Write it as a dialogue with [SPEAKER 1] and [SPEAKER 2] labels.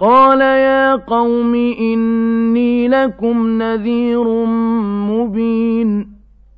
[SPEAKER 1] قال يا قوم إني لكم نذير مبين